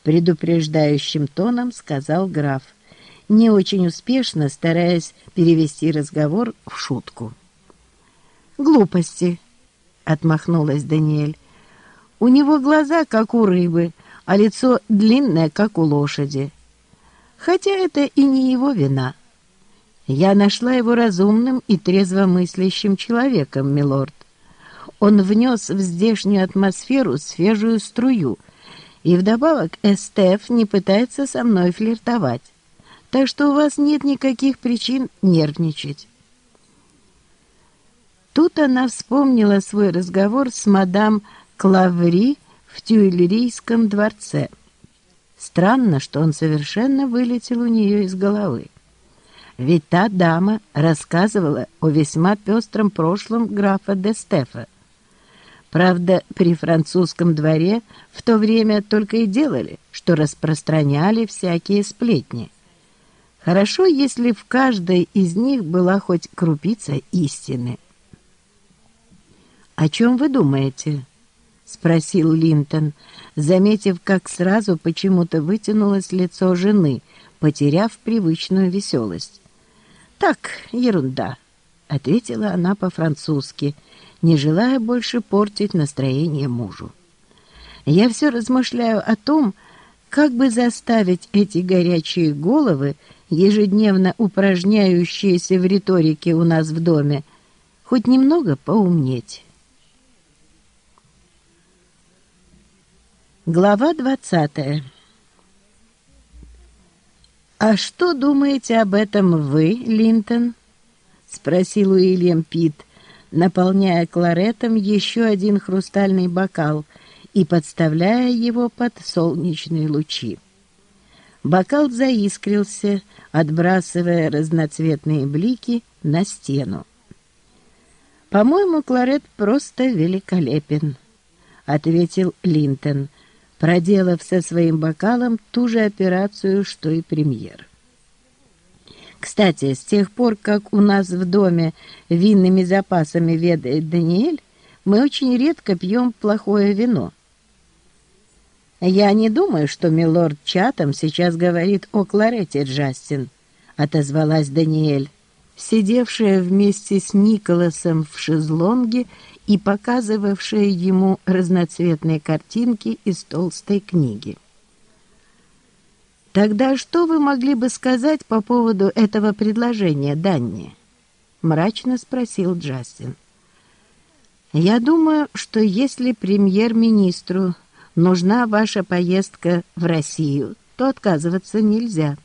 — предупреждающим тоном сказал граф, не очень успешно стараясь перевести разговор в шутку. «Глупости», — отмахнулась Даниэль. «У него глаза, как у рыбы, а лицо длинное, как у лошади. Хотя это и не его вина. Я нашла его разумным и трезвомыслящим человеком, милорд. Он внес в здешнюю атмосферу свежую струю, и вдобавок Эстеф не пытается со мной флиртовать. Так что у вас нет никаких причин нервничать. Тут она вспомнила свой разговор с мадам Клаври, в Тюильрийском дворце. Странно, что он совершенно вылетел у нее из головы. Ведь та дама рассказывала о весьма пестром прошлом графа де Стефа. Правда, при французском дворе в то время только и делали, что распространяли всякие сплетни. Хорошо, если в каждой из них была хоть крупица истины. «О чем вы думаете?» — спросил Линтон, заметив, как сразу почему-то вытянулось лицо жены, потеряв привычную веселость. «Так, ерунда», — ответила она по-французски, не желая больше портить настроение мужу. «Я все размышляю о том, как бы заставить эти горячие головы, ежедневно упражняющиеся в риторике у нас в доме, хоть немного поумнеть». Глава двадцатая. «А что думаете об этом вы, Линтон?» — спросил Уильям Пит, наполняя кларетом еще один хрустальный бокал и подставляя его под солнечные лучи. Бокал заискрился, отбрасывая разноцветные блики на стену. «По-моему, кларет просто великолепен», — ответил Линтон, — проделав со своим бокалом ту же операцию, что и премьер. Кстати, с тех пор, как у нас в доме винными запасами ведает Даниэль, мы очень редко пьем плохое вино. «Я не думаю, что милорд Чатам сейчас говорит о кларете, Джастин», — отозвалась Даниэль, сидевшая вместе с Николасом в шезлонге и показывавшая ему разноцветные картинки из толстой книги. «Тогда что вы могли бы сказать по поводу этого предложения, Данни?» — мрачно спросил Джастин. «Я думаю, что если премьер-министру нужна ваша поездка в Россию, то отказываться нельзя».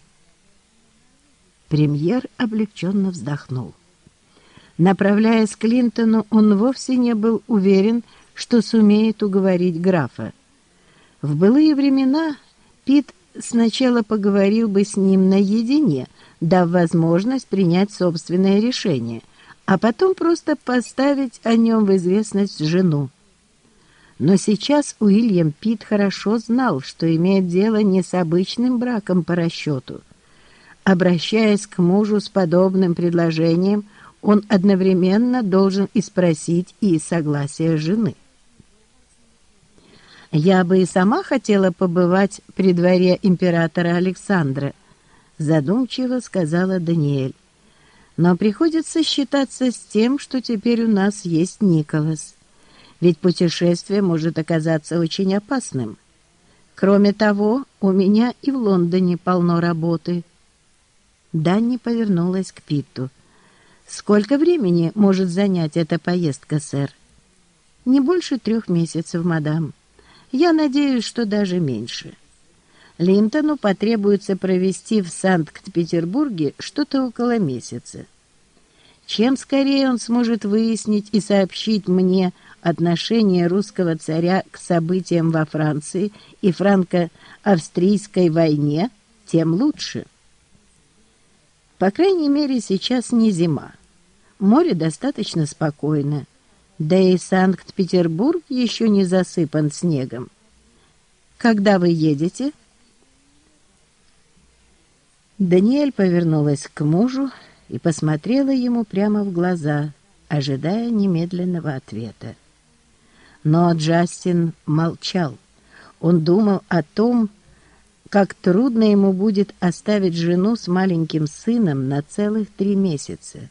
Премьер облегченно вздохнул. Направляясь к Клинтону, он вовсе не был уверен, что сумеет уговорить графа. В былые времена Пит сначала поговорил бы с ним наедине, дав возможность принять собственное решение, а потом просто поставить о нем в известность жену. Но сейчас Уильям Пит хорошо знал, что имеет дело не с обычным браком по расчету. Обращаясь к мужу с подобным предложением, он одновременно должен и спросить и согласие жены. «Я бы и сама хотела побывать при дворе императора Александра», задумчиво сказала Даниэль. «Но приходится считаться с тем, что теперь у нас есть Николас. Ведь путешествие может оказаться очень опасным. Кроме того, у меня и в Лондоне полно работы». Данни повернулась к Питту. «Сколько времени может занять эта поездка, сэр?» «Не больше трех месяцев, мадам. Я надеюсь, что даже меньше. Линтону потребуется провести в Санкт-Петербурге что-то около месяца. Чем скорее он сможет выяснить и сообщить мне отношение русского царя к событиям во Франции и франко-австрийской войне, тем лучше». По крайней мере, сейчас не зима. Море достаточно спокойно. Да и Санкт-Петербург еще не засыпан снегом. Когда вы едете? Даниэль повернулась к мужу и посмотрела ему прямо в глаза, ожидая немедленного ответа. Но Джастин молчал. Он думал о том, как трудно ему будет оставить жену с маленьким сыном на целых три месяца.